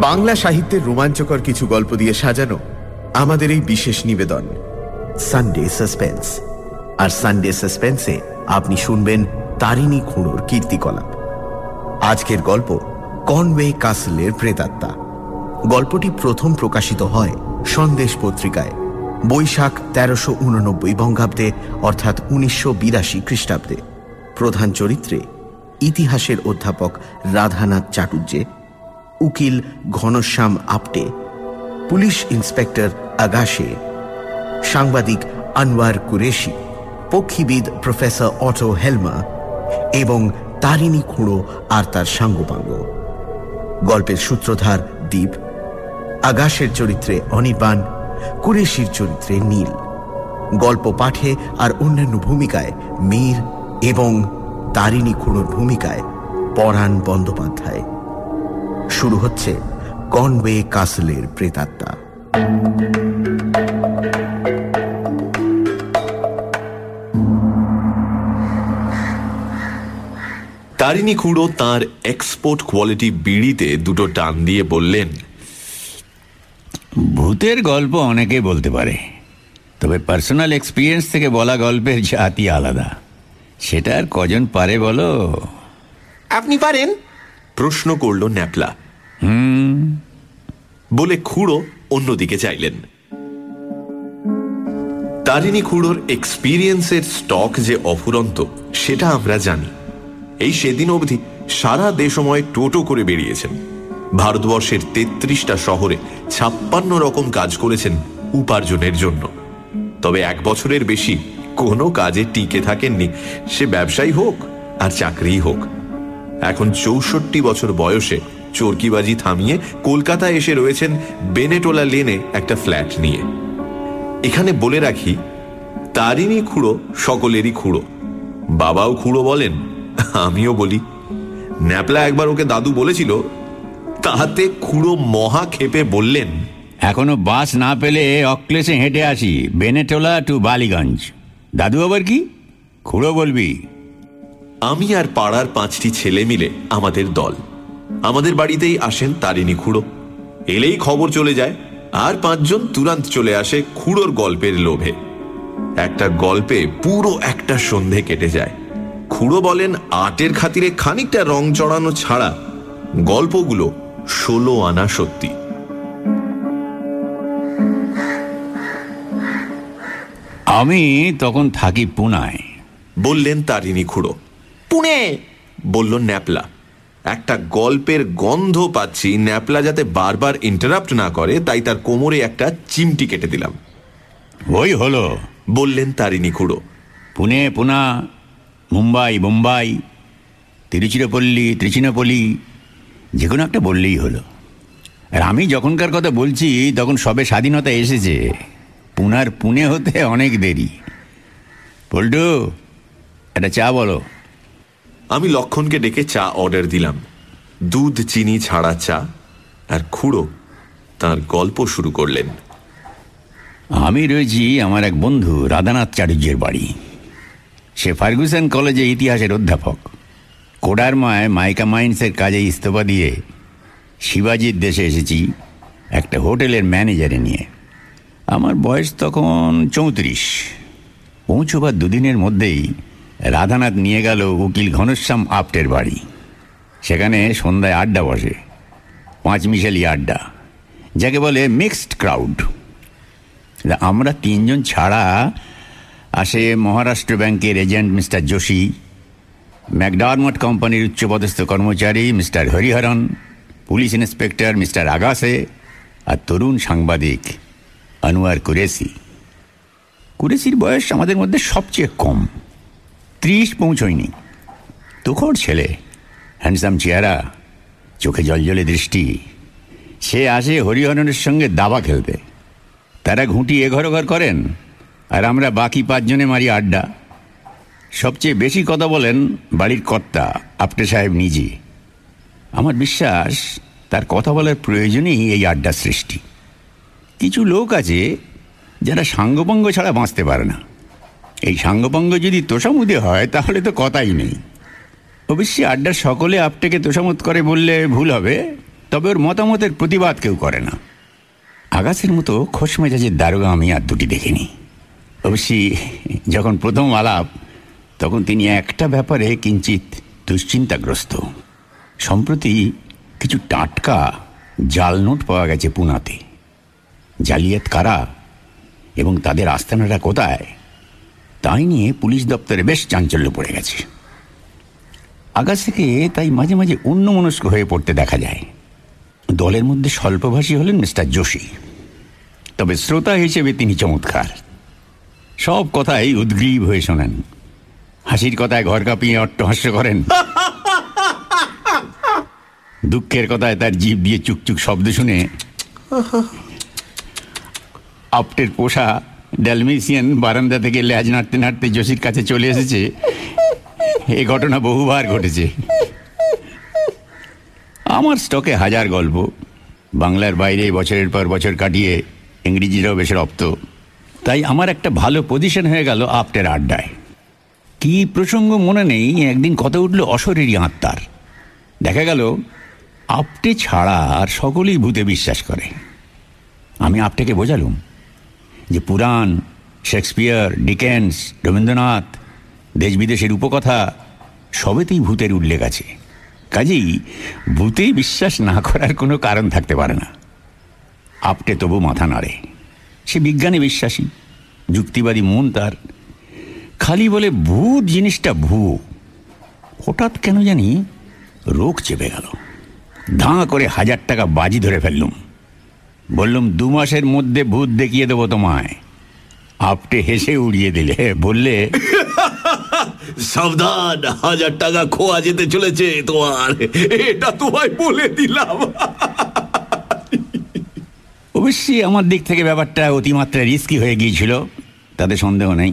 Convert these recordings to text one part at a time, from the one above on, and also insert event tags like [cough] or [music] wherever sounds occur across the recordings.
বাংলা সাহিত্যের রোমাঞ্চকর কিছু গল্প দিয়ে সাজানো আমাদের এই বিশেষ নিবেদন। সানডে সাসপেন্স আর সানডে সাসপেন্সে আপনি শুনবেন তারিণী খুঁড়োর কীর্তিকলাপ। আজকের গল্প কনওয়ে কাসলের প্রেতাত্মা। গল্পটি প্রথম প্রকাশিত হয় সন্দেশ পত্রিকায়, বৈশাখ তেরোশো উননব্বই বঙ্গাব্দে, অর্থাৎ উনিশশো বিরাশি খ্রিস্টাব্দে। প্রধান চরিত্রে ইতিহাসের অধ্যাপক রাধানাথ চাটুর্যে উকিল ঘনশ্যাম আপটে, পুলিশ ইন্সপেক্টর আগাশে, সাংবাদিক আনোয়ার কুরেশি, পক্ষীবিদ প্রফেসর অটো হেলমা এবং তারিণী খুঁড়ো আর তার সাঙ্গপাঙ্গ। গল্পের সূত্রধার দ্বীপ, আগাশের চরিত্রে অনির্বাণ, কুরেশির চরিত্রে নীল। গল্প পাঠে আর অন্যান্য ভূমিকায় মীর এবং তারিণী খুঁড়োর ভূমিকায় পরাণ বন্দ্যোপাধ্যায়। শুরু হচ্ছে কনওয়ে কাসলের প্রেতাত্মা। তারিণী খুঁড়ো তার এক্সপোর্ট কোয়ালিটি বিড়িতে দুটো টান দিয়ে বললেন ভূতের গল্প অনেকে বলতে পারে তবে পার্সোনাল এক্সপিরিয়েন্স থেকে বলা গল্পের জাতি আলাদা। সেটা আর কজন পারে বলো? আপনি পারেন। প্রশ্ন করল ন্যাপলা। বলে খুঁড়ো অন্যদিকে চাইলেন। তারিণী খুঁড়োর এক্সপিরিয়েন্সের স্টক যে অফুরন্ত সেটা আমরা জানি। এই সেদিন অবধি সারা দেশময় টোটো করে বেরিয়েছেন। ভারতবর্ষের তেত্রিশটা শহরে ছাপ্পান্ন রকম কাজ করেছেন উপার্জনের জন্য। তবে এক বছরের বেশি কোনো কাজে টিকে থাকেননি। সে ব্যবসায়ী হোক আর চাকরিই হোক। এখন চৌষট্টি বছর বয়সে চরকিবাজি থামিয়ে কলকাতায় এসে রয়েছেন বেনেটোলা লেনে একটা ফ্ল্যাট নিয়ে। এখানে বলে রাখি, তারিণী খুঁড়ো সকলেরই খুঁড়ো। বাবাও খুঁড়ো বলেন, আমিও বলি। ন্যাপলা একবার ওকে দাদু বলেছিল তাহাতে খুঁড়ো মহা খেপে বললেন, এখনও বাস না পেলে অক্লেশে হেঁটে আসি, বেনেটোলা টু বালিগঞ্জ। দাদু আবার কি? খুঁড়ো বলবি? আমি আর পাড়ার পাঁচটি ছেলে মিলে আমাদের দল। আমাদের বাড়িতেই আসেন তারিণী খুঁড়ো। এলেই খবর চলে যায় আর পাঁচজন তুরান্ত চলে আসে খুঁড়োর গল্পের লোভে। একটা গল্পে পুরো একটা সন্ধে কেটে যায়। খুঁড়ো বলেন আটের খাতিরে খানিকটা রং চড়ানো ছাড়া গল্পগুলো ষোলো আনা সত্যি। আমি তখন থাকি পুনায়। বললেন তারিণী খুঁড়ো। পুনে। বলল ন্যাপলা। একটা গল্পের গন্ধ পাচ্ছি ন্যাপলা যাতে বারবার ইন্টারাপ্ট না করে তাই তার কোমরে একটা চিমটি কেটে দিলাম। ওই হলো। বললেন তারিণী খুঁড়ো। পুনে পুনা মুম্বাই বোম্বাই তিরুচিরাপল্লী ত্রিচিনাপল্লী যে কোনো একটা বললেই হলো। আর আমি যখনকার কথা বলছি তখন সবে স্বাধীনতা এসেছে। পুনার পুনে হতে অনেক দেরি। পল্টু একটা চা বলো। আমি লক্ষণকে ডেকে চা অর্ডার দিলাম। দুধ, চিনি ছাড়া চা আর খুঁড়ো তার গল্প শুরু করলেন। আমি রয়েছি আমার এক বন্ধু, রাধানাথ চাটুর্যের বাড়ি। সে ফার্গুসন কলেজে ইতিহাসের অধ্যাপক। কোডার কোডারমায় মাইকা মাইন্সের কাজে ইস্তফা দিয়ে শিবাজির দেশে এসেছি একটা হোটেলের ম্যানেজারে নিয়ে। আমার বয়স তখন চৌত্রিশ। পৌঁছবার দুদিনের মধ্যেই রাধানাথ নিয়ে গেল উকিল ঘনশ্যাম আপ্টের বাড়ি। সেখানে সন্ধ্যায় আড্ডা বসে। পাঁচ মিশালি আড্ডা। যাকে বলে মিক্সড ক্রাউড আমরা তিনজন ছাড়া আসে মহারাষ্ট্র ব্যাংকের এজেন্ট মিস্টার যোশী, ম্যাকডারমট কোম্পানির উচ্চপদস্থ কর্মচারী mister Hariharan, police inspector mister Agashe আর তরুণ সাংবাদিক আনোয়ার কুরেসি কুরেসির বয়স আমাদের মধ্যে সবচেয়ে কম। ত্রিশ পৌঁছয়নি। তুখোর ছেলে হ্যান্ডসাম চেহারা, চোখে জলজলে দৃষ্টি। সে আসে হরিহরণের সঙ্গে দাবা খেলতে। তারা ঘুঁটি এঘর ঘর করেন, আর আমরা বাকি পাঁচজনে মারি আড্ডা। সবচেয়ে বেশি কথা বলেন বাড়ির কর্তা আপটে সাহেব নিজে। আমার বিশ্বাস, তার কথা বলার প্রয়োজনেই এই আড্ডা সৃষ্টি। কিছু লোক আছে, যারা সাঙ্গপঙ্গ ছাড়া বাঁচতে পারে না। এই সাঙ্গপঙ্গ যদি তোষামুদে হয়, তাহলে তো কথাই নেই। অবশ্যই আড্ডার সকলে আপটেকে তোষামত করে বললে ভুল হবে, তবে ওর মতামতের প্রতিবাদ কেউ করে না। আগাছের মতো খোশ মেজাজের দারোগা আমি আর দুটি দেখিনি। অবশ্যই যখন প্রথম আলাপ, তখন তিনি একটা ব্যাপারে কিঞ্চিত দুশ্চিন্তাগ্রস্ত। সম্প্রতি কিছু টাটকা জাল নোট পাওয়া গেছে পুনাতে। জালিয়াত কারা এবং তাদের আস্তানাটা কোথায়? তাই নিয়ে পুলিশ দপ্তরে বেশ চাঞ্চল্য পড়ে গেছে। আগাছাকে তাই মাঝে মাঝে অন্যমনস্ক হয়ে পড়তে দেখা যায়। দলের মধ্যে স্বল্পভাষী হলেন মিস্টার যোশী। তবে শ্রোতা হিসেবে তিনি চমৎকার। সব কথাই উদ্গ্রীব হয়ে শোনেন। হাসির কথায় ঘর কাঁপিয়ে অট্টহাস্য করেন। দুঃখের কথায় তার জীব দিয়ে চুকচুক শব্দ শুনে [laughs] আপটের পোষা ড্যালমেসিয়ান বারান্দা থেকে ল্যাজ নাড়তে নাড়তে যোশীর কাছে চলে এসেছে। এ ঘটনা বহুবার ঘটেছে। আমার স্টকে হাজার গল্প। বাংলার বাইরে বছরের পর বছর কাটিয়ে ইংরেজিরাও বেশ রপ্ত। তাই আমার একটা ভালো পজিশন হয়ে গেল আপটের আড্ডায়। কি প্রসঙ্গ মনে নেই, একদিন কথা উঠল অশরীরী আত্মার। দেখা গেল, আপটে ছাড়া আর সকলেই ভূতে বিশ্বাস করে। আমি আপটেকে বোঝালুম যে পুরাণ, শেক্সপিয়ার, ডিকেন্স, রবীন্দ্রনাথ দেশ বিদেশের উপকথা, সবেতেই ভূতের উল্লেখ আছে। কাজেই ভূতে বিশ্বাস না করার কোনো কারণ থাকতে পারে না। আপটে তবু মাথা নাড়ে। সে বিজ্ঞানে বিশ্বাসী, যুক্তিবাদী মন তার। খালি বলে, ভূত জিনিসটা ভূ হঠাৎ কেন জানি রোগ চেপে গেল। ধাঁ করে হাজার টাকা বাজি ধরে ফেললুম। বললুম দু মাসের মধ্যে ভূত দেখিয়ে দেবো তোমায়। আপটে হেসে উড়িয়ে দিলে। বললে সাবধান হাজার টাকা খোয়া যেতে চলেছে তোমার। এটা তোমায় বলে দিলাম। অবশ্যই আমার দিক থেকে ব্যাপারটা অতিমাত্রা রিস্কি হয়ে গিয়েছিল তাতে সন্দেহ নেই।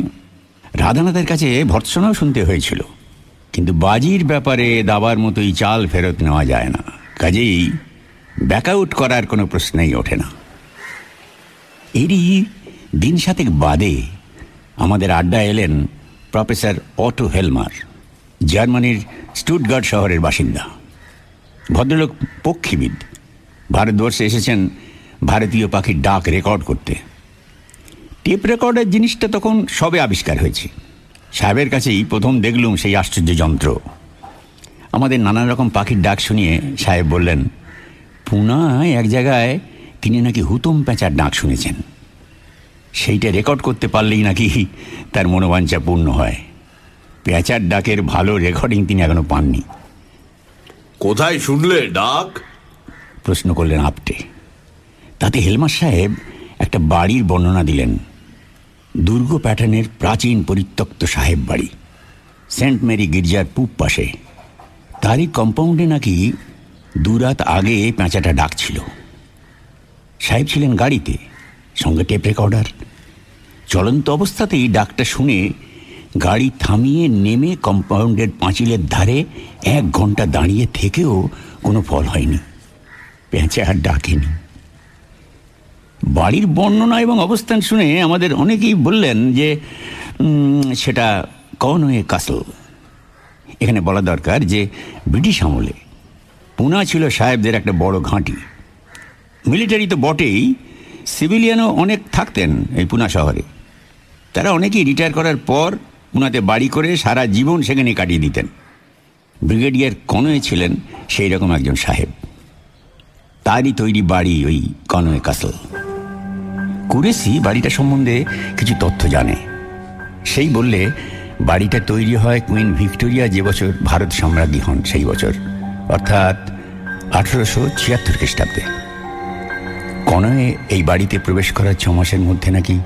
রাধানাথের কাছে ভর্ৎসনাও শুনতে হয়েছিল কিন্তু বাজির ব্যাপারে দাবার মতোই চাল ফেরত নেওয়া যায় না। কাজেই ব্যাকআউট করার কোনো প্রশ্নই ওঠে না। এরই দিন সাতেক বাদে আমাদের আড্ডা এলেন প্রফেসর অটো হেলমার, জার্মানির স্টুটগার্ড শহরের বাসিন্দা। ভদ্রলোক পক্ষীবিদ। ভারতবর্ষে এসেছেন ভারতীয় পাখির ডাক রেকর্ড করতে। টেপ রেকর্ডের জিনিসটা তখন সবে আবিষ্কার হয়েছে। সাহেবের কাছেই প্রথম দেখলুম সেই আশ্চর্য যন্ত্র। আমাদের নানান রকম পাখির ডাক শুনিয়ে সাহেব বললেন পুনায় এক জায়গায় তিনি নাকি হুতুম পেঁচার ডাক শুনেছেন। সেইটা রেকর্ড করতে পারলেই নাকি তার মনোবাঞ্ছা পূর্ণ হয়। পেঁচার ডাকের ভালো রেকর্ডিং তিনি এখনও পাননি। কোথায় শুনলে ডাক? প্রশ্ন করলেন আপটে। তাতে হেলমার সাহেব একটা বাড়ির বর্ণনা দিলেন। দুর্গ প্যাটার্নের প্রাচীন পরিত্যক্ত সাহেব বাড়ি সেন্ট মেরি গির্জার পূব পাশে। তারই কম্পাউন্ডে নাকি দুরাত আগে পেঁচাটা ডাকছিল। সাহেব ছিলেন গাড়িতে, সঙ্গে টেপ রেকর্ডার। চলন্ত অবস্থাতেই ডাকটা শুনে গাড়ি থামিয়ে নেমে কম্পাউন্ডের পাঁচিলের ধারে এক ঘণ্টা দাঁড়িয়ে থেকেও কোনো ফল হয়নি। পেঁচে আর ডাকেনি। বাড়ির বর্ণনা এবং অবস্থান শুনে আমাদের অনেকেই বললেন যে সেটা কনওয়ে কাসল। এখানে বলা দরকার যে ব্রিটিশ আমলে পুনা ছিল সাহেবদের একটা বড় ঘাঁটি। মিলিটারি তো বটেই, সিভিলিয়ানও অনেক থাকতেন এই পুনা শহরে। তারা অনেকেই রিটায়ার করার পর পুনাতে বাড়ি করে সারা জীবন সেখানে কাটিয়ে দিতেন। ব্রিগেডিয়ার কনয়ে ছিলেন সেই রকম একজন সাহেব। তারই তৈরি বাড়ি ওই কনয়ে কাসল। কুরেসি বাড়িটা সম্বন্ধে কিছু তথ্য জানে। সেই বললে, বাড়িটা তৈরি হয় কুইন ভিক্টোরিয়া যে বছর ভারত সম্রাজ্ঞী হন সেই বছর। অর্থাৎ আঠেরোশো ছিয়াত্তর খ্রিস্টাব্দে। কনয়ে এই বাড়িতে প্রবেশ করার ছ মাসের মধ্যে নাকি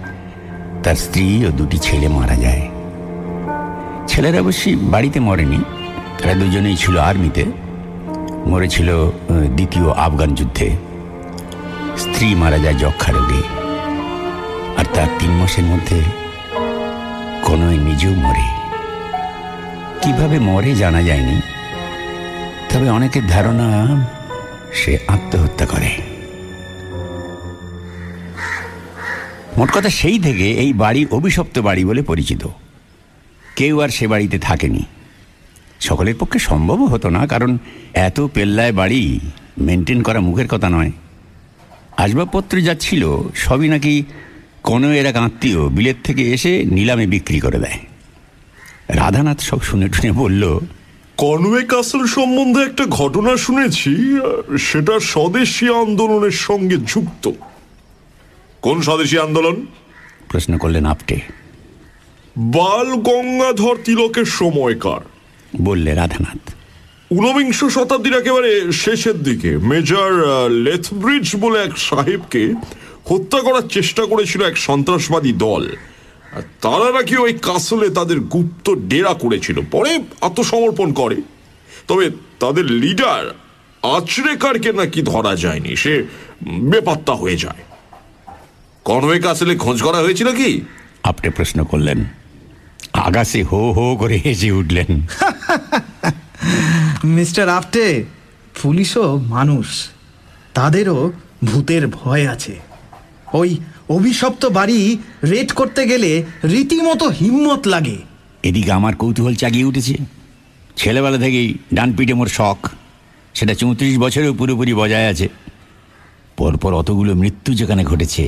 তার স্ত্রী ও দুটি ছেলে মারা যায়। ছেলেরা অবশ্যই বাড়িতে মরেনি, তারা দুজনেই ছিল আর্মিতে, মরেছিল দ্বিতীয় আফগান যুদ্ধে। স্ত্রী মারা যায় যক্ষা রোগে। আর তার তিন মাসের মধ্যে কনয় নিজেও মরে। কীভাবে মরে জানা যায়নি তবে অনেকের ধারণা সে আত্মহত্যা করে। মোট কথা সেই থেকে এই বাড়ি অভিশপ্ত বাড়ি বলে পরিচিত। কেউ আর সে বাড়িতে থাকেনি। সকলের পক্ষে সম্ভবও হতো না, কারণ এত পেল্লায় বাড়ি মেনটেন করা মুখের কথা নয়। আসবাবপত্র যা ছিল, সবই নাকি কোনো এর এক আত্মীয় বিলেত থেকে এসে নিলামে বিক্রি করে দেয়। রাধানাথ সব শুনে টুনে বলল কনওয়ে কাসল সম্বন্ধে একটা ঘটনা শুনেছি সেটা স্বদেশী আন্দোলনের সঙ্গে যুক্ত। কোন স্বদেশী আন্দোলন? প্রশ্ন করলেন আপটে বাল গঙ্গাধর তিলকের সময়কার। বললে রাধানাথ। ঊনবিংশ শতাব্দীর একেবারে শেষের দিকে মেজর লেথব্রিজ বলে এক সাহেবকে হত্যা করার চেষ্টা করেছিল এক সন্ত্রাসবাদী দল। তারা নাকি ওই কাসলে তাদের গুপ্ত ডেরা করেছিল পরে আত্মসমর্পণ করে। তবে তাদের লিডার আচরেকারকে নাকি ধরা যায়নি সে বেপাত্তা হয়ে যায়। কনওয়ে কাসলে খোঁজ করা হয়েছিল কি? আপটে প্রশ্ন করলেন। আগাসে হো হো করে হেসে উঠলেন। [laughs] মিস্টার আফটে পুলিশও মানুষ। তাদেরও ভূতের ভয় আছে। ওই অভিশপ্ত বাড়ি রেড করতে গেলে রীতিমতো হিম্মত লাগে। এদিকে আমার কৌতূহল চাগিয়ে উঠেছে। ছেলেবেলা থেকেই ডান পিঠে মোর শখ। সেটা চৌত্রিশ বছরেও পুরোপুরি বজায় আছে। পরপর অতগুলো মৃত্যু যেখানে ঘটেছে,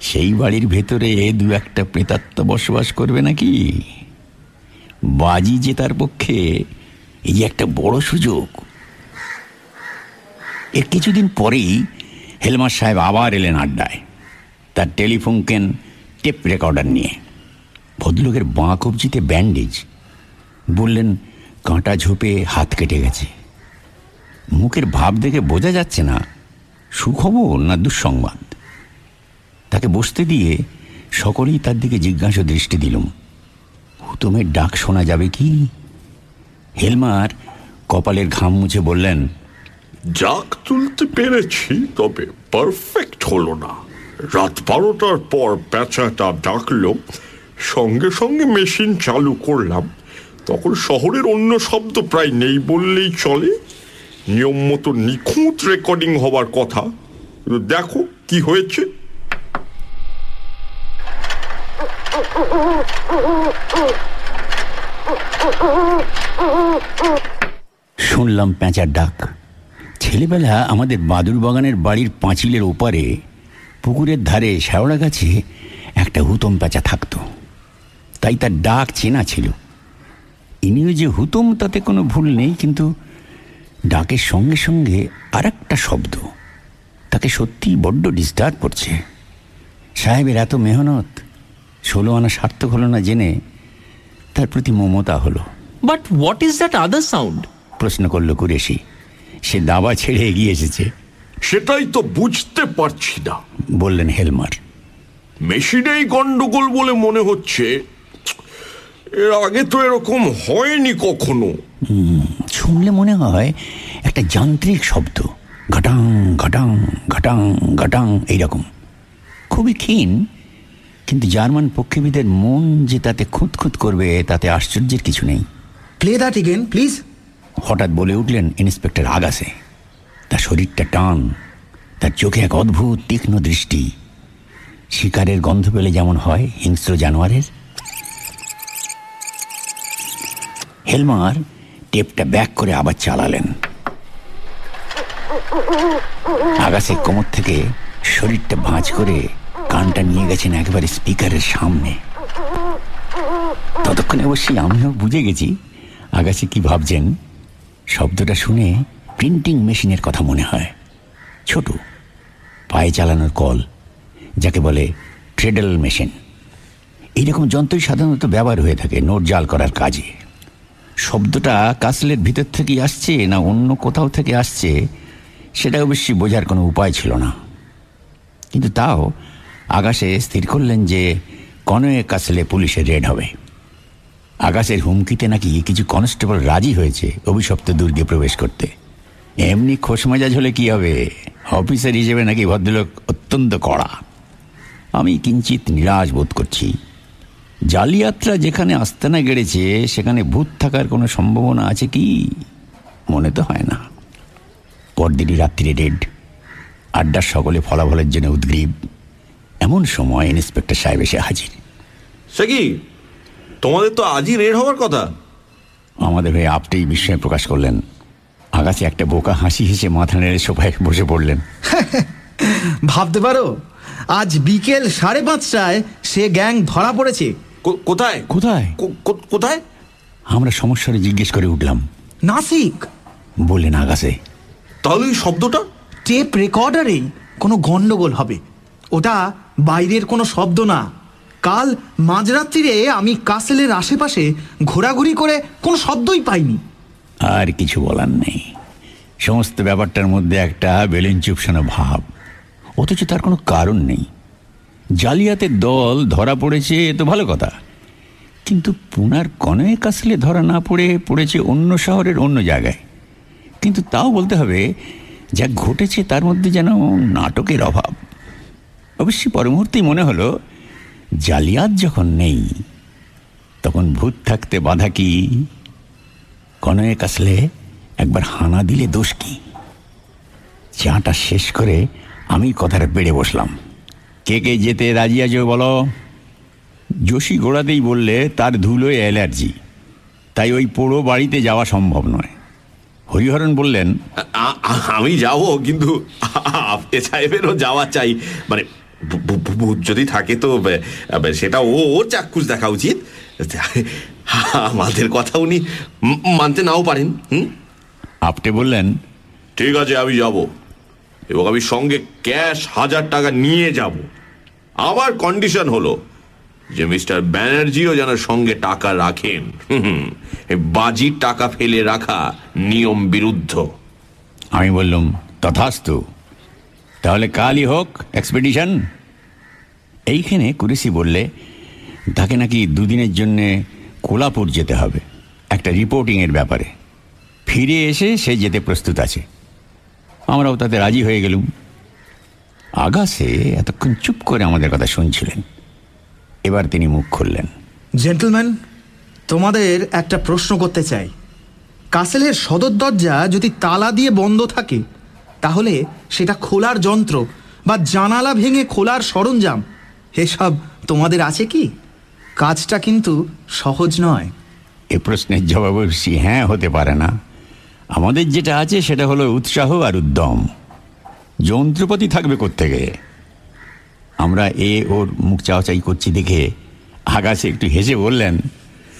সেই বাড়ির ভেতরে দু একটা প্রেতাত্ম বসবাস করবে নাকি? বাজি জেতার পক্ষে, এই একটা বড় সুযোগ। এর কিছুদিন পরেই হেলমার সাহেব আবার এলেন আড্ডায়। তার টেলিফোন কেন টেপ রেকর্ডার নিয়ে। ভদ্রলোকের বাঁ কবজিতে ব্যান্ডেজ। বললেন, কাঁটা ঝোপে হাত কেটে গেছে। মুখের ভাব দেখে বোঝা যাচ্ছে না, সুখবর না দুঃসংবাদ? তাকে বসতে দিয়ে সকলেই তার দিকে জিজ্ঞাসা দৃষ্টি দিলুম। হুতমের ডাক শোনা যাবে কি? হেলমার কপালের ঘাম মুছে বললেন জাগ তুলতে পেরেছি, তবে পারফেক্ট হলো না। রাত বারোটার পর পেঁচাটা ডাকলো, সঙ্গে সঙ্গে মেশিন চালু করলাম। তখন শহরের অন্য শব্দ প্রায় নেই বললেই চলে। নিয়ম মতো নিখুঁত রেকর্ডিং হবার কথা। দেখো কি হয়েছে। শুনলাম পেঁচার ডাক। ছেলেবেলা আমাদের বাদুর বাগানের বাড়ির পাঁচিলের ওপারে পুকুরের ধারে শ্যাওড়া গাছে একটা হুতম পেঁচা থাকতো। তাই তার ডাক চেনা ছিল। ইনিও যে হুতম তাতে কোনো ভুল নেই কিন্তু ডাকের সঙ্গে সঙ্গে আর একটা শব্দ তাকে সত্যিই বড্ড ডিস্টার্ব করছে। সাহেবের এত মেহনত ষোলো আনা সার্থক হলো না জেনে তার প্রতি মমতা হলো। But what is that other sound? প্রশ্ন করল কুরেশি। সে দাবা ছেড়ে এগিয়ে এসেছে। সেটাই তো বুঝতে পারছি না। বললেন হেলমার। মেশিনেই গন্ডগোল বলে মনে হচ্ছে। এর আগে তো এরকম হয়নি কখনো। শুনলে মনে হয় একটা যান্ত্রিক শব্দ। ঘটাং ঘটাং ঘটাং ঘটাং এইরকম। খুবই ক্ষীণ কিন্তু জার্মান পক্ষীবিদের মন যে তাতে খুঁতখুত করবে তাতে আশ্চর্যের কিছু নেই। প্লে দ্যাট এগেন প্লিজ হঠাৎ বলে উঠলেন ইন্সপেক্টর আগাসে। তার শরীরটা টান, তার চোখে এক অদ্ভুত তীক্ষ্ণ দৃষ্টি। শিকারের গন্ধ পেলে যেমন হয়, হিংস্র জানোয়ারের। হেলমার টেপটা ব্যাক করে আবার চালালেন। আগাসে কোমর থেকে শরীরটা ভাঁজ করে কানটা নিয়ে গেছেন একেবারে স্পিকারের সামনে। ততক্ষণে অবশ্যই আমিও বুঝে গেছি আগাসে কি ভাবছেন। শব্দটা শুনে প্রিন্টিং মেশিনের কথা মনে হয়। ছোট, পায়ে চালানোর কল, যাকে বলে ট্রেডল মেশিন এইরকম যন্ত্রই সাধারণত ব্যবহার হয়ে থাকে নোট জাল করার কাজে। শব্দটা কাসলের ভিতর থেকে আসছে না অন্য কোথাও থেকে আসছে সেটা অবশ্যই বোঝার কোনো উপায় ছিল না। কিন্তু তাও আকাশে স্থির করলেন যে কনয়ে কাসলে পুলিশের রেড হবে। আকাশের হুমকিতে নাকি কিছু কনস্টেবল রাজি হয়েছে অভিশপ্ত দুর্গে প্রবেশ করতে। এমনি খোশমেজাজ হলে কি হবে? অফিসার হিসেবে নাকি ভদ্রলোক অত্যন্ত কড়া। আমি কিঞ্চিত নিরাশ বোধ করছি। জালিয়াত্রা যেখানে আস্তানা গেড়েছে সেখানে ভূত থাকার কোনো সম্ভাবনা আছে কি? মনে তো হয় না। পরদিনই রাত্রিরে রেড আড্ডার সকলে ফলাফলের জন্য উদ্গ্রীব। এমন সময় ইন্সপেক্টর সাহেব এসে হাজির। সে কি তোমাদের তো আজই রেড হওয়ার কথা। আমাদের ভাই আপটেই বিস্ময় প্রকাশ করলেন। আগাছে একটা বোকা হাসি হেসে মাথা নেড়ে সোফায় বসে পড়লেন। [laughs] ভাবতে পারো আজ বিকেল সাড়ে পাঁচটায় সে গ্যাং ধরা পড়েছে। কো- কোথায়? কোথায়? কোথায়? আমরা সমস্যারে জিজ্ঞেস করে উঠলাম। নাসিক! বললেন আগাছে। তাহলে ওই শব্দটা? টেপ রেকর্ডারেই কোনো গন্ডগোল হবে। ওটা বাইরের কোনো শব্দ না। কাল মাঝরাত্রিরে আমি কাসেলের আশেপাশে ঘোরাঘুরি করে কোনো শব্দই পাইনি। আর কিছু বলার নেই। সমস্ত ব্যাপারটার মধ্যে একটা বেলুন চুপসানো ভাব। অথচ তার কোনো কারণ নেই। জালিয়াতের দল ধরা পড়েছে এ তো ভালো কথা। কিন্তু পুনার কনয়ে কাসলে ধরা না পড়ে পড়েছে অন্য শহরের অন্য জায়গায়। কিন্তু তাও বলতে হবে, যা ঘটেছে তার মধ্যে যেন নাটকের অভাব। অবশ্যই পর মুহূর্তেই মনে হলো, জালিয়াত যখন নেই, তখন ভূত থাকতে বাধা কি? কনয়েক আসলে একবার হানা দিলে দোষ কি? চাটা শেষ করে আমি কথাটা বেড়ে বসলাম। কে কে যেতে রাজি আছো বলো? যোশী গোড়াতেই বললে, তার ধুলোয় অ্যালার্জি। তাই ওই পোড়ো বাড়িতে যাওয়া সম্ভব নয়। হরিহরণ বললেন আমি যাব, কিন্তু সাহেবেরও যাওয়া চাই। মানে যদি থাকে তো সেটা ও, ওর চাক্ষুষ দেখা উচিত। আমাদের কথা উনি মানতে নাও পারেন হুম? আপটে বললেন ঠিক আছে আমি যাব। এবং আমি সঙ্গে ক্যাশ হাজার টাকা নিয়ে যাব। আমার কন্ডিশন হলো যে মিস্টার ব্যানার্জিও যেন সঙ্গে টাকা রাখেন। বাজির টাকা ফেলে রাখা নিয়ম বিরুদ্ধ। আমি বললাম তথাস্তু। তাহলে কালই হোক এক্সপেডিশন। এইখানে কুরেসি বললে তাকে নাকি দুদিনের জন্যে কোলাপুর যেতে হবে। একটা রিপোর্টিংয়ের ব্যাপারে। ফিরে এসে সে যেতে প্রস্তুত আছে। আমরাও তাতে রাজি হয়ে গেলুম। আগাসে এতক্ষণ চুপ করে আমাদের কথা শুনছিলেন। এবার তিনি মুখ খুললেন। জেন্টলম্যান, তোমাদের একটা প্রশ্ন করতে চাই। কাসেলের সদর দরজা যদি তালা দিয়ে বন্ধ থাকে, তাহলে সেটা খোলার যন্ত্র বা জানালা ভেঙে খোলার সরঞ্জাম, এসব তোমাদের আছে কি? কাজটা কিন্তু সহজ নয়। এ প্রশ্নের জবাব অবশ্যই হ্যাঁ হতে পারে না। আমাদের যেটা আছে সেটা হলো উৎসাহ আর উদ্যম। যন্ত্রপাতি থাকবে কোত্থেকে? আমরা এ ওর মুখ চাওয়াচাই করছি দেখে আকাশে একটু হেসে বললেন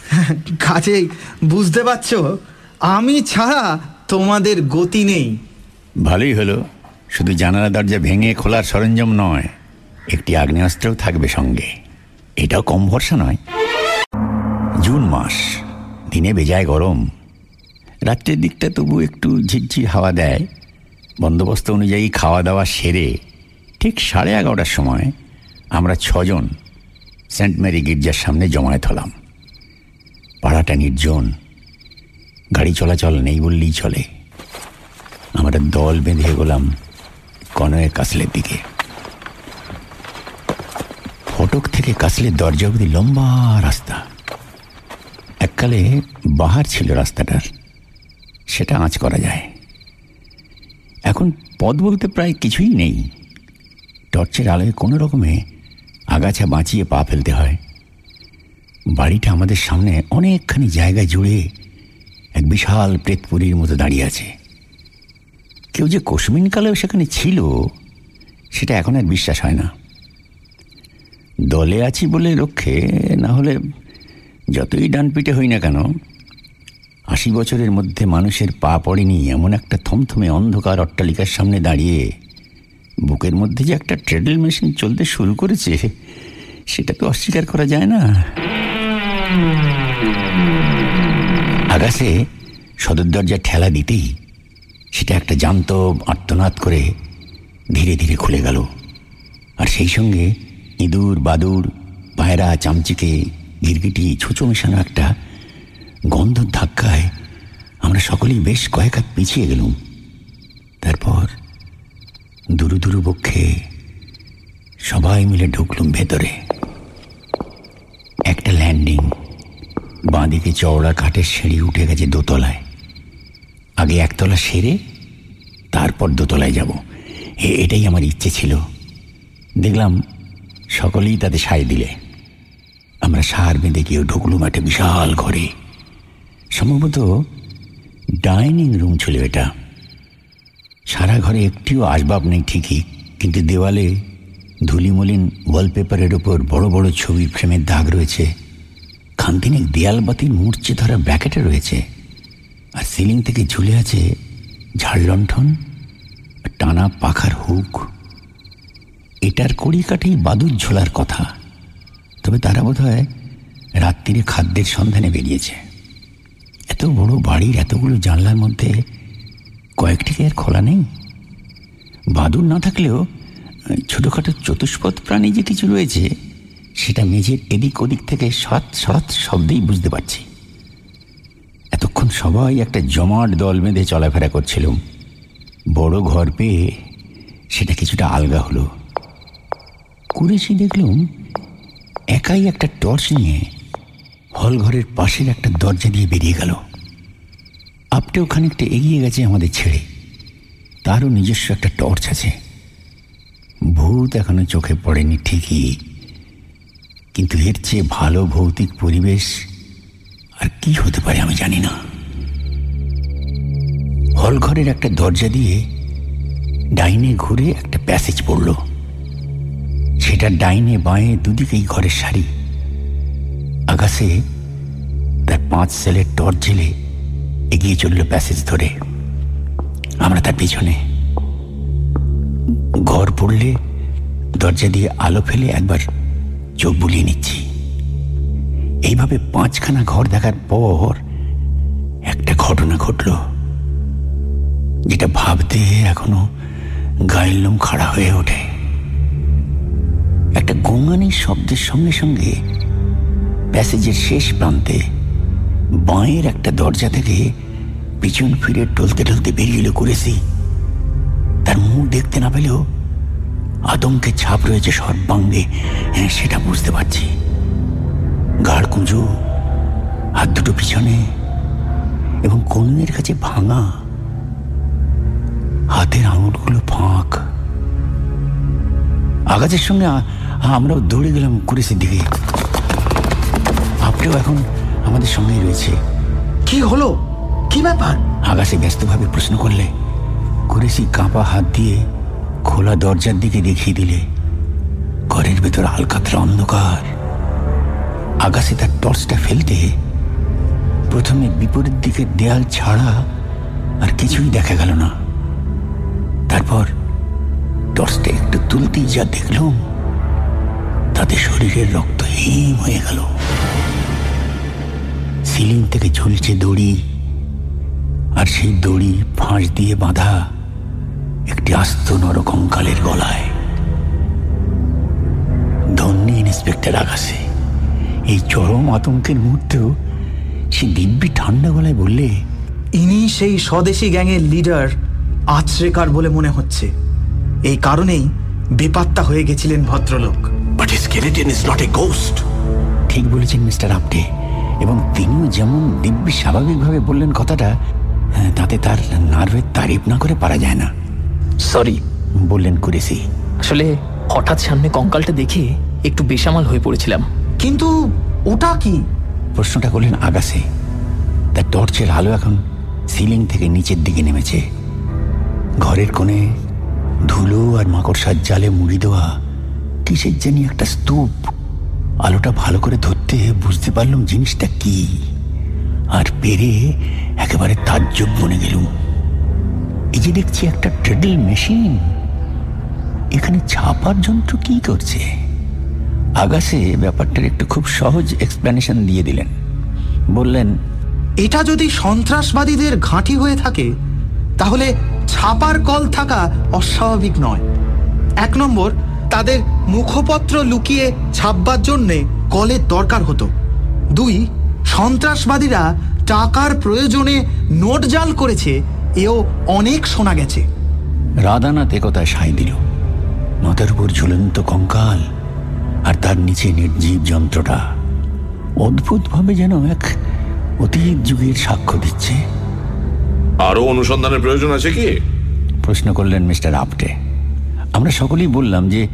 [laughs] কাজেই বুঝতে পারছ আমি ছাড়া তোমাদের গতি নেই। ভালোই হলো শুধু জানালা দরজা ভেঙে খোলার সরঞ্জাম নয় একটি আগ্নেয়াস্ত্রও থাকবে সঙ্গে। এটাও কম ভরসা নয়। জুন মাস, দিনে বেজায় গরম। রাত্রের দিকটা তবু একটু ঝিরঝির হাওয়া দেয়। বন্দোবস্ত অনুযায়ী খাওয়া দাওয়া সেরে ঠিক সাড়ে এগারোটার সময় আমরা ছজন সেন্ট মেরি গির্জার সামনে জমায়েত হলাম। পাড়াটা নির্জন, গাড়ি চলাচল নেই বললেই চলে। আমরা দল বেঁধে গেলাম কনয়ের কাসলের দিকে। ফটক থেকে কাসলের দরজা অবধি লম্বা রাস্তা। এককালে বাহার ছিল রাস্তাটার। সেটা আঁচ করা যায়। এখন পথ বলতে প্রায় কিছুই নেই। টর্চের আলোয় কোনো রকমে আগাছা বাঁচিয়ে পা ফেলতে হয়। বাড়িটা আমাদের সামনে অনেকখানি জায়গা জুড়ে এক বিশাল প্রেতপুরীর মতো দাঁড়িয়ে আছে। কেউ যে কোশমিনকালেও সেখানে ছিল, সেটা এখন আর বিশ্বাস হয় না। দলে আছি বলে রক্ষে, না হলে যতই ডানপিটে হই না কেন, আশি বছরের মধ্যে মানুষের পা পড়েনি এমন একটা থমথমে অন্ধকার অট্টালিকার সামনে দাঁড়িয়ে, বুকের মধ্যে যে একটা ট্রেডেল মেশিন চলতে শুরু করেছে, সেটা তো অস্বীকার করা যায় না। আকাশে সদর দরজা ঠেলা দিতেই সেটা একটা জান্ত আর্তনাদ করে ধীরে ধীরে খুলে গেল। আর সেই সঙ্গে ইঁদুর, বাদুর, পায়রা, চামচিকে, গিরগিটি, ছুঁচো মেশানো একটা গন্ধ ধাক্কায় আমরা সকলেই বেশ কয়েক হাত পিছিয়ে গেলুম। তারপর দুরু দুরু বক্ষে সবাই মিলে ঢুকলুম ভেতরে। একটা ল্যান্ডিং বাঁদিকে চওড়া কাঠের সিঁড়ি উঠে গেছে দোতলায়। আগে একতলা সেরে তারপর দোতলায় যাব। এটাই আমার ইচ্ছে ছিল। দেখলাম সকলেই তাতে সায় দিলে। আমরা সার বেঁধে গিয়ে ঢুকলুম মাঠে বিশাল ঘরে। সম্ভবত ডাইনিং রুম ছিল এটা। সারা ঘরে একটিও আসবাব নেই ঠিকই, কিন্তু দেওয়ালে ধুলিমলিন ওয়ালপেপারের ওপর বড় বড় ছবি ফ্রেমের দাগ রয়েছে। খান্তিনিক দেয়াল বাতির মূর্চে ধরা ব্র্যাকেটে রয়েছে। আর সিলিং থেকে ঝুলে আছে ঝাড় লণ্ঠন, টানা পাখার হুক। এটার কড়ি কাঠেই বাদুর ঝোলার কথা। তবে তারা বোধ হয় রাত্রিরে খাদ্যের সন্ধানে বেরিয়েছে। এত বড় বাড়ির এতগুলো জানলার মধ্যে কয়েকটিকে আর খোলা নেই? বাদুর না থাকলেও ছোটোখাটো চতুষ্পদ প্রাণী যে কিছু রয়েছে, সেটা মেঝের এদিক ওদিক থেকে সৎ সৎ শব্দেই বুঝতে পারছি। এতক্ষণ সবাই একটা জমাট দল বেঁধে চলাফেরা করছিলাম বড় ঘর পেয়ে সেটা কিছুটা আলগা হলো। কুরেশি দেখলুম, একাই একটা টর্চ নিয়ে হল ঘরের পাশের একটা দরজা দিয়ে বেরিয়ে গেল। আপটেও খানিকটা এগিয়ে গেছে আমাদের ছেড়ে। তারও নিজস্ব একটা টর্চ আছে। ভূত এখনও চোখে পড়েনি ঠিকই। কিন্তু এর চেয়ে ভালো ভৌতিক পরিবেশ আর কি হতে পারে আমি জানি না। হল ঘরের একটা দরজা দিয়ে ডাইনে ঘুরে একটা প্যাসেজ পড়ল। সেটা ডাইনে বাঁয়ে দুদিকেই ঘরের সারি। আকাশে তার পাঁচ সেলের টর্চ জেলে এগিয়ে চলল প্যাসেজ ধরে। আমরা তার পিছনে। ঘর পড়লে দরজা দিয়ে আলো ফেলে একবার চোখ বুলিয়ে নিচ্ছি। এইভাবে পাঁচখানা ঘর দেখার পর একটা ঘটনা ঘটল। যেটা ভাবতে এখনও গায়ের লোম খাড়া হয়ে ওঠে। একটা গোঙানির শব্দের সঙ্গে সঙ্গে প্যাসেজের শেষ প্রান্তে বাঁয়ের একটা দরজা থেকে পিছন ফিরে টলতে টলতে বেরিয়ে এলো করেছি তার মুখ দেখতে না পেলেও আতঙ্কে ছাপ রয়েছে সর্বাঙ্গে। হ্যাঁ সেটা বুঝতে পারছি। গাড় কুঁজো, হাত দুটো পিছনে এবং কনুয়ের কাছে ভাঙা হাতের আঙুলগুলো ফাঁক। আগাছের সঙ্গে আমরাও দৌড়ে গেলাম কুরেসির দিকে। আপনিও এখন আমাদের সঙ্গেই রয়েছে। কি হলো? কি ব্যাপার? আকাশে ব্যস্তভাবে প্রশ্ন করলে কুরেসি কাঁপা হাত দিয়ে খোলা দরজার দিকে দেখিয়ে দিলে ঘরের ভেতর হালকাতরা অন্ধকার। আকাশে তার টর্চটা ফেলতে প্রথমে বিপরীত দিকের দেয়াল ছাড়া আর কিছুই দেখা গেল না। তারপর টর্চটা একটু তুলতেই যা দেখলুম তাতে শরীরের রক্ত হিম হয়ে গেল। সিলিং থেকে ঝুলছে দড়ি, আর সেই দড়ি ফাঁস দিয়ে বাঁধা একটি আস্ত নরকঙ্কালের গলায়। ধন্যী ইন্সপেক্টর আকাশে, এই চরম আতঙ্কের মুহূর্তেও সে দিব্যি ঠান্ডা গলায় বললে, ইনি সেই স্বদেশি গ্যাংয়ের লিডার আছরেকার বলে মনে হচ্ছে। এই কারণেই বেপাত্তা হয়ে গেছিলেন ভদ্রলোক। But skeleton is not a ghost ঠিক বলেছেন মিস্টার আপটে এবং তিনিও যেমন দিব্যি স্বাভাবিকভাবে বললেন কথাটা হ্যাঁ, তাতে তার নার্ভের তারিফ না করে পারা যায় না। সরি বললেন কুরেসি আসলে হঠাৎ সামনে কঙ্কালটা দেখে একটু বেসামাল হয়ে পড়েছিলাম। কিন্তু ওটা কি? প্রশ্নটা করলেন আকাশে। তার টর্চের আলো এখন সিলিং থেকে নিচের দিকে নেমেছে। ঘরের কোণে ধুলো আর মাকড়সার জালে মুড়ি দেওয়া কিসের জানি একটা স্তূপ? আলোটা ভালো করে ধরতে বুঝতে পারলাম জিনিসটা কি। আর পেরে একেবারে তাজ্জব বনে গেলুম। এই যে দেখছি একটা ট্রেডল মেশিন। এখানে ছাপার যন্ত্র কি করছে? আগাসে ব্যাপারটার একটু খুব সহজ এক্সপ্লেনেশন দিয়ে দিলেন। বললেন, এটা যদি সন্ত্রাসবাদীদের ঘাঁটি হয়ে থাকে, তাহলে ছাপার কল থাকা অস্বাভাবিক নয়। এক নম্বর তাদের মুখপত্র লুকিয়ে ছাপবার জন্যে কলের দরকার হতো। দুই সন্ত্রাসবাদীরা টাকার প্রয়োজনে নোট জাল করেছে এও অনেক শোনা গেছে। রাধানাথ একথায় সাই দিল। মাথার উপর ঝুলন্ত কঙ্কাল আর তার নিচে নির্জীব যন্ত্রটা। অদ্ভুতভাবে যেন এক অতীত যুগের সাক্ষ্য দিচ্ছে। আরও অনুসন্ধানের প্রয়োজন আছে কি? প্রশ্ন করলেন মিস্টার আপটে। আমরা সকলেই বললাম যে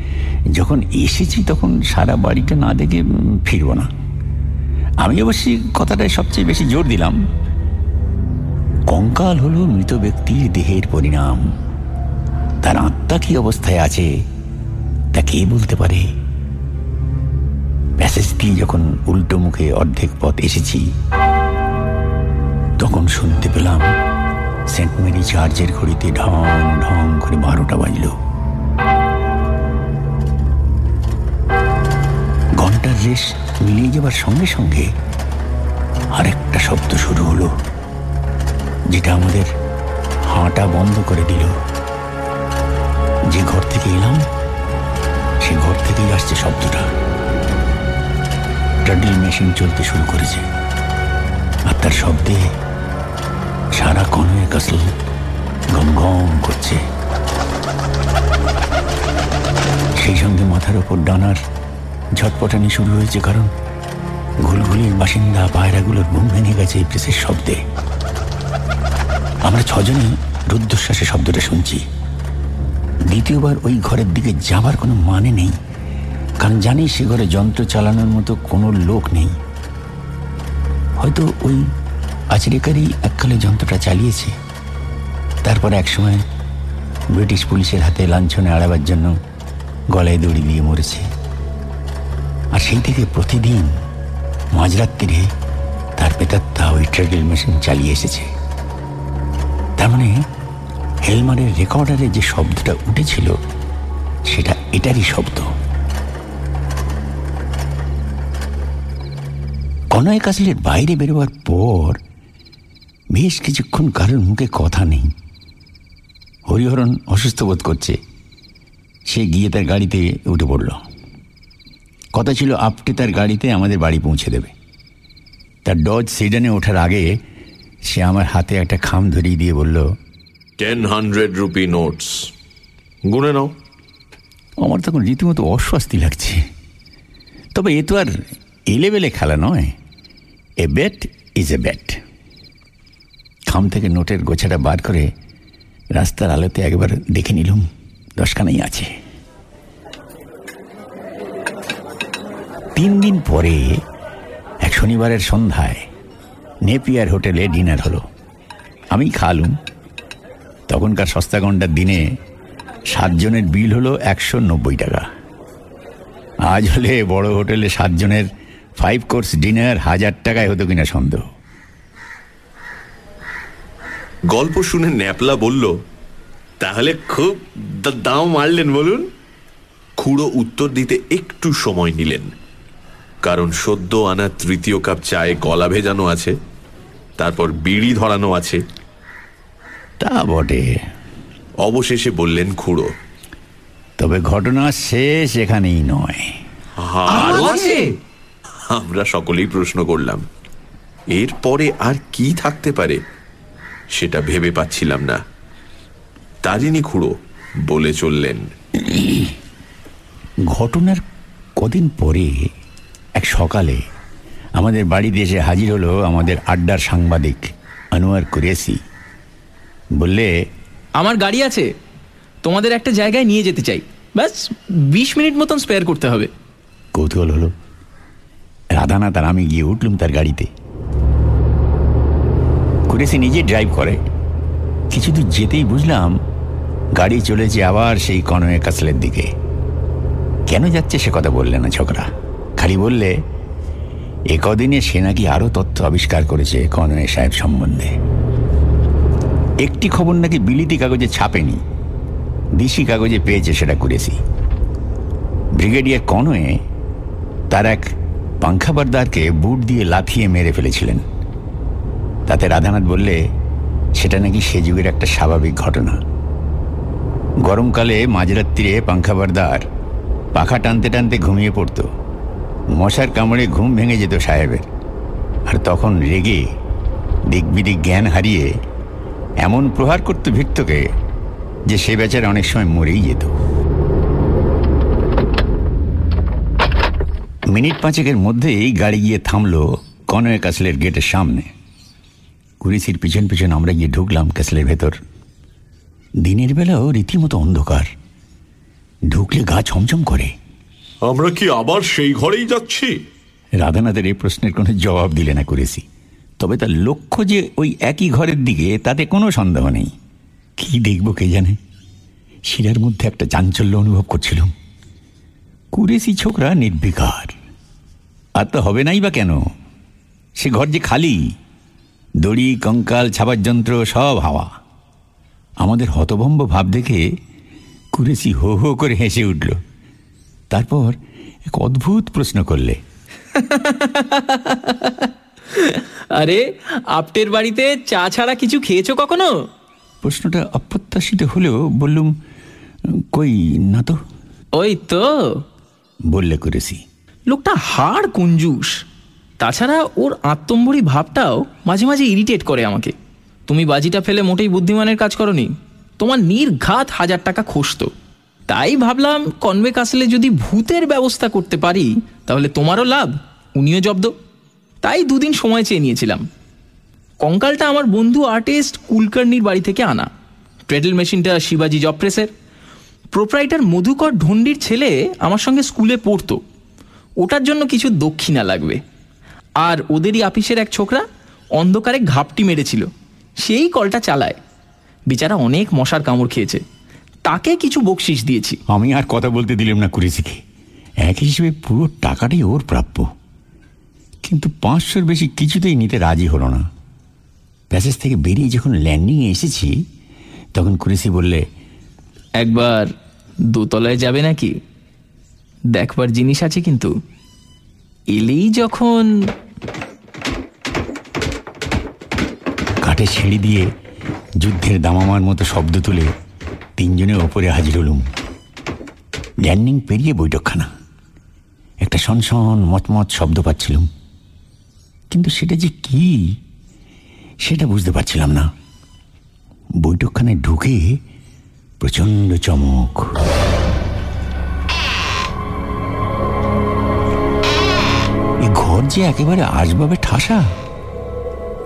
যখন এসেছি তখন সারা বাড়িটা না দেখে ফিরবো না। আমি অবশ্যই কথাটায় সবচেয়ে বেশি জোর দিলাম। কঙ্কাল হলো মৃত ব্যক্তির দেহের পরিণাম। তার আত্মা কি অবস্থায় আছে তা কে বলতে পারে? প্যাসেজ দিয়ে যখন উল্টো মুখে অর্ধেক পথ এসেছি, তখন শুনতে পেলাম সেন্ট মেরি চার্চের ঘড়িতে ঢং ঢং করে বারোটা বাজল। রেশ মিলিয়ে যাবার সঙ্গে সঙ্গে আরেকটা শব্দ শুরু হলো, যেটা আমাদের হাঁটা বন্ধ করে দিল। যে ঘর থেকে এলাম, সে ঘর থেকেই আসছে শব্দটা। ট্রাডল মেশিন চলতে শুরু করেছে, আর তার শব্দে সারা কনয়ে কাসল গম গম করছে। সেই সঙ্গে মাথার ওপর ডানার ঝটপটানি শুরু হয়েছে কারণ ঘুলঘুলির বাসিন্দা পায়রাগুলোর ঘুম ভেঙে গেছে এই প্রেসের শব্দে। আমরা ছজনই রুদ্ধশ্বাসে শব্দটা শুনছি। দ্বিতীয়বার ওই ঘরের দিকে যাবার কোনো মানে নেই, কারণ জানি সে ঘরে যন্ত্র চালানোর মতো কোনো লোক নেই। হয়তো ওই আচরেকারই এককালে যন্ত্রটা চালিয়েছে। তারপর একসময় ব্রিটিশ পুলিশের হাতে লাঞ্ছনে আড়াবার জন্য গলায় দড়ি দিয়ে মরেছে। আর সেই থেকে প্রতিদিন মাঝরাত্রিরে তার পেতাত্তা ওই ট্রেডেল মেশিন চালিয়ে এসেছে। তার মানে হেলমারের রেকর্ডারে যে শব্দটা উঠেছিল, সেটা এটারই শব্দ। কনয় কাসলের বাইরে বেরোবার পর বেশ কিছুক্ষণ কারোর মুখে কথা নেই। হরিহরণ অসুস্থ বোধ করছে। সে গিয়ে তার গাড়িতে উঠে পড়ল। কথা ছিল আপটে তার গাড়িতে আমাদের বাড়ি পৌঁছে দেবে। তার ডজ সিডানে ওঠার আগে সে আমার হাতে একটা খাম ধরিয়ে দিয়ে বলল টেন হান্ড্রেড রুপি নোটস। গুনে নাও। আমার তখন রীতিমতো অস্বস্তি লাগছে। তবে এ তো আর এলেবেলে খেলা নয়। A bat is a bat খাম থেকে নোটের গোছাটা বার করে রাস্তার আলোতে একবার দেখে নিলুম। দশখানাই আছে। তিন দিন পরে এক শনিবারের সন্ধ্যায় নেপিয়ার হোটেলে ডিনার হলো। আমি খালুম। তখনকার সস্তা ঘণ্টার দিনে সাতজনের বিল হলো একশো নব্বই টাকা। আজ হলে বড় হোটেলে সাতজনের ফাইভ কোর্স ডিনার হাজার টাকায় হতো কিনা সন্দেহ। গল্প শুনে ন্যাপলা বলল, তাহলে খুব দাম মারলেন বলুন। খুড়ো উত্তর দিতে একটু সময় নিলেন। কারণ সদ্য আনা তৃতীয় কাপ চায়ে গলা ভেজানো আছে তারপর বিড়ি ধরানো আছে। তা বটে। অবশেষে বললেন খুড়ো তবে ঘটনা শেষ এখানেই নয়। আমরা সকলেই প্রশ্ন করলাম এরপরে আর কি থাকতে পারে? সেটা ভেবে পাচ্ছিলাম না। তারিণী খুড়ো বলে চললেন ঘটনার কদিন পরে এক সকালে আমাদের বাড়িতে এসে হাজির হলো আমাদের আড্ডার সাংবাদিক আনোয়ার কুরেসি বললে আমার গাড়ি আছে। তোমাদের একটা জায়গায় নিয়ে যেতে চাই। ব্যাস বিশ মিনিট মতন স্পেয়ার করতে হবে। কৌতূহল হলো। রাধানাথ আর আমি গিয়ে উঠলুম তার গাড়িতে। কুরেসি নিজে ড্রাইভ করে। কিছু দূর যেতেই বুঝলাম গাড়ি চলেছে আবার সেই কনয়ে কাসলের দিকে। কেন যাচ্ছে সে কথা বললে না ছোকরা খালি বললে, এ কদিনে সে নাকি আরও তথ্য আবিষ্কার করেছে কনয়ে সাহেব সম্বন্ধে। একটি খবর নাকি বিলিতি কাগজে ছাপেনি দিশি কাগজে পেয়েছে সেটা করেছি ব্রিগেডিয়ার কনয়ে তার এক পাংখাবারদারকে বুট দিয়ে লাথিয়ে মেরে ফেলেছিলেন। তাতে রাধানাথ বললে, সেটা নাকি সে যুগের একটা স্বাভাবিক ঘটনা। গরমকালে মাঝরাত্রিরে পাংখাবারদার পাখা টানতে টানতে ঘুমিয়ে পড়তো। মশার কামড়ে ঘুম ভেঙে যেত সাহেবের। আর তখন রেগে দিকবিদিক জ্ঞান হারিয়ে এমন প্রহার করতো ভিত্তকে যে সে বেচারা অনেক সময় মরেই যেত। মিনিট পাঁচেকের মধ্যেই গাড়ি গিয়ে থামলো কনয় ক্যাসলের গেটের সামনে। কুরিসির পিছন পিছন আমরা গিয়ে ঢুকলাম ক্যাসলের ভেতর। দিনের বেলাও রীতিমতো অন্ধকার। ঢুকলে গা ছমছম করে। আমরা কি আবার সেই ঘরেই যাচ্ছি? রাধানাথের এই প্রশ্নের কোনো জবাব দিলে না করেছি তবে তার লক্ষ্য যে ওই একই ঘরের দিকে, তাতে কোনো সন্দেহ নেই। কি দেখব কে জানে? শিরার মধ্যে একটা চাঞ্চল্য অনুভব করছিলাম। কুরেসি ছোকরা নির্বিকার। আর তো হবে নাই বা কেন? সে ঘর যে খালি, দড়ি, কঙ্কাল ছাপার যন্ত্র, সব হাওয়া। আমাদের হতভম্ব ভাব দেখে কুরেসি হো হো করে হেসে উঠল। তারপর এক অদ্ভুত প্রশ্ন করলে। আরে আপটের বাড়িতে চা ছাড়া কিছু খেয়েছো কখনো? প্রশ্নটা অপ্রত্যাশিত হলেও বললুম কই না তো? ওই তো। বললে করেছি। লোকটা হাড় কুঞ্জুস। তাছাড়া ওর আত্মম্বরী ভাবটাও মাঝে মাঝে ইরিটেট করে আমাকে। তুমি বাজিটা ফেলে মোটেই বুদ্ধিমানের কাজ করনি। তোমার নির্ঘাত হাজার টাকা খসতো তাই ভাবলাম কনভে কাসলে যদি ভূতের ব্যবস্থা করতে পারি, তাহলে তোমারও লাভ, উনিও জব্দ। তাই দুদিন সময় চেয়ে নিয়েছিলাম। কঙ্কালটা আমার বন্ধু আর্টিস্ট কুলকার্নির বাড়ি থেকে আনা। ট্রেডেল মেশিনটা শিবাজি জপ্রেসের। প্রোপ্রাইটার মধুকর ঢন্ডির ছেলে আমার সঙ্গে স্কুলে পড়তো। ওটার জন্য কিছু দক্ষিণা লাগবে। আর ওদেরই আপিসের এক ছোকরা অন্ধকারে ঘাপটি মেরেছিল। সেই কলটা চালায়। বেচারা অনেক মশার কামড় খেয়েছে। তাকে কিছু বকশিস দিয়েছি। আমি আর কথা বলতে দিলাম না কুরেসিকে এক হিসেবে পুরো টাকাটাই ওর প্রাপ্য। কিন্তু পাঁচশোর বেশি কিছুতেই নিতে রাজি হলো না। প্যাসেজ থেকে বেরিয়ে যখন ল্যান্ডিংয়ে এসেছি তখন কুরেসি বললে একবার দোতলায় যাবে নাকি? দেখবার জিনিস আছে কিন্তু। এলেই যখন কাঠে ছিঁড়ি দিয়ে যুদ্ধের দামামার মতো শব্দ তুলে তিনজনে ওপরে হাজির হলুম। ল্যান্ডিং পেরিয়ে বৈঠকখানা। একটা সনসন মচমচ শব্দ পাচ্ছিলুম। কিন্তু সেটা যে কি, সেটা বুঝতে পারছিলাম না। বৈঠকখানায় ঢুকে প্রচণ্ড চমক। এই ঘর যে একেবারে আসবাবে ঠাসা।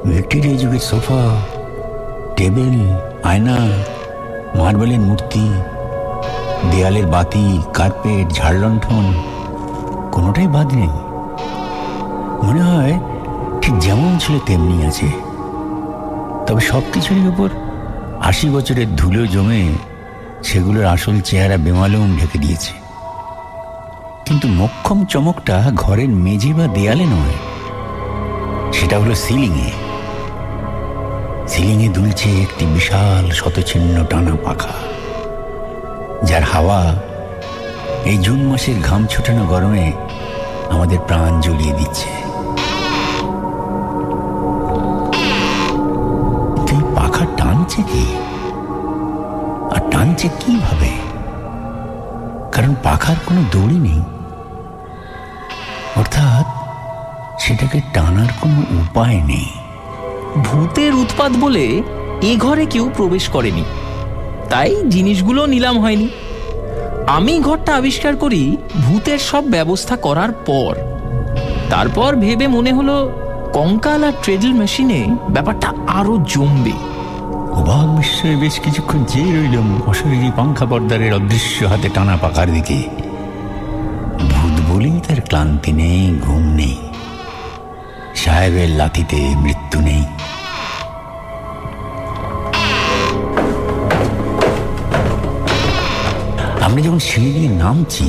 ভিক্টোরিয়া যুগের সোফা, টেবিল, আয়না মার্বেলের মূর্তি, দেয়ালের বাতি, কার্পেট ঝাড়লণ্ঠন কোনোটাই বাদ নেই। মনে হয় ঠিক যেমন ছিল তেমনি আছে। তবে সব কিছুরই উপর আশি বছরের ধুলো জমে সেগুলোর আসল চেহারা বেমালুম ঢেকে দিয়েছে। কিন্তু মক্ষম চমকটা ঘরের মেঝে বা দেয়ালে নয়। সেটা হলো সিলিংয়ে। সিলিংয়ে দুলছে একটি বিশাল শতচিহ্ন টানা পাখা, যার হাওয়া এই জুন মাসের ঘাম ছোটানো গরমে আমাদের প্রাণ জ্বলিয়ে দিচ্ছে। এই পাখা টানছে কি? আর টানছে কীভাবে? কারণ পাখার কোনো দড়ি নেই। অর্থাৎ সেটাকে টানার কোনো উপায় নেই। ভূতের উৎপাত বলে এ ঘরে কেউ প্রবেশ করেনি। তাই জিনিসগুলো নিলাম হয়নি। আমি ঘরটা আবিষ্কার করি ভূতের সব ব্যবস্থা করার পর। তারপর ভেবে মনে হলো কঙ্কাল আর ট্রেডল মেশিনে ব্যাপারটা আরও জমবে। অবাক বিস্ময়ে বেশ কিছুক্ষণ চেয়ে রইলাম অশরীরী পাংখা পর্দারের অদৃশ্য হাতে টানা পাকার দিকে। ভূত বলেই তার ক্লান্তি নেই, ঘুম নেই। সাহেবের লাথিতে মৃত্যু নেই। আমরা যখন সিঁড়ি দিয়ে নামছি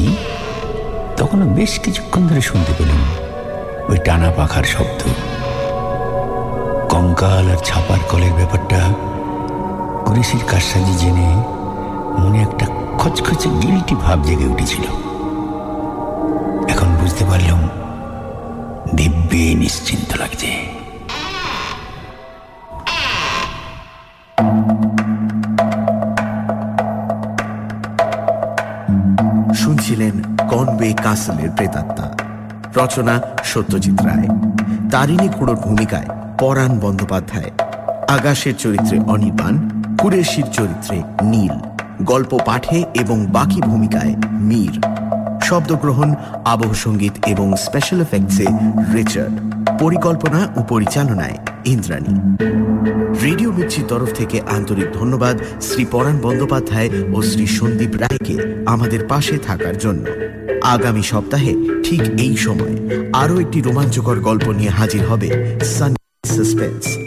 তখনও বেশ কিছুক্ষণ ধরে শুনতে পেলাম ওই টানা পাখার শব্দ। কঙ্কাল আর ছাপার কলের ব্যাপারটা কুরেশির কারসাজি জেনে মনে একটা খচখচে গিলটি ভাব জেগে উঠেছিল। এখন বুঝতে পারলাম দিব্যে নিশ্চিন্ত লাগছে। শুনছিলেন কনবে কাসলের প্রেতাত্মা। রচনা সত্যজিৎ রায়। তারিণী খুড়োর ভূমিকায় পরাণ বন্দ্যোপাধ্যায়। আকাশের চরিত্রে অনির্বাণ, কুরেশির চরিত্রে নীল। গল্প পাঠে এবং বাকি ভূমিকায় মীর। শব্দগ্রহণ, আবহ সংগীত এবং স্পেশাল এফেক্টসে রিচার্ড। পরিকল্পনা ও পরিচালনায় ইন্দ্রাণী। রেডিও মির্চির তরফ থেকে আন্তরিক ধন্যবাদ শ্রী পরাণ বন্দ্যোপাধ্যায় ও শ্রী সন্দীপ রায়কে আমাদের পাশে থাকার জন্য। আগামী সপ্তাহে ঠিক এই সময় আরও একটি রোমাঞ্চকর গল্প নিয়ে হাজির হবে সান সাসপেন্স।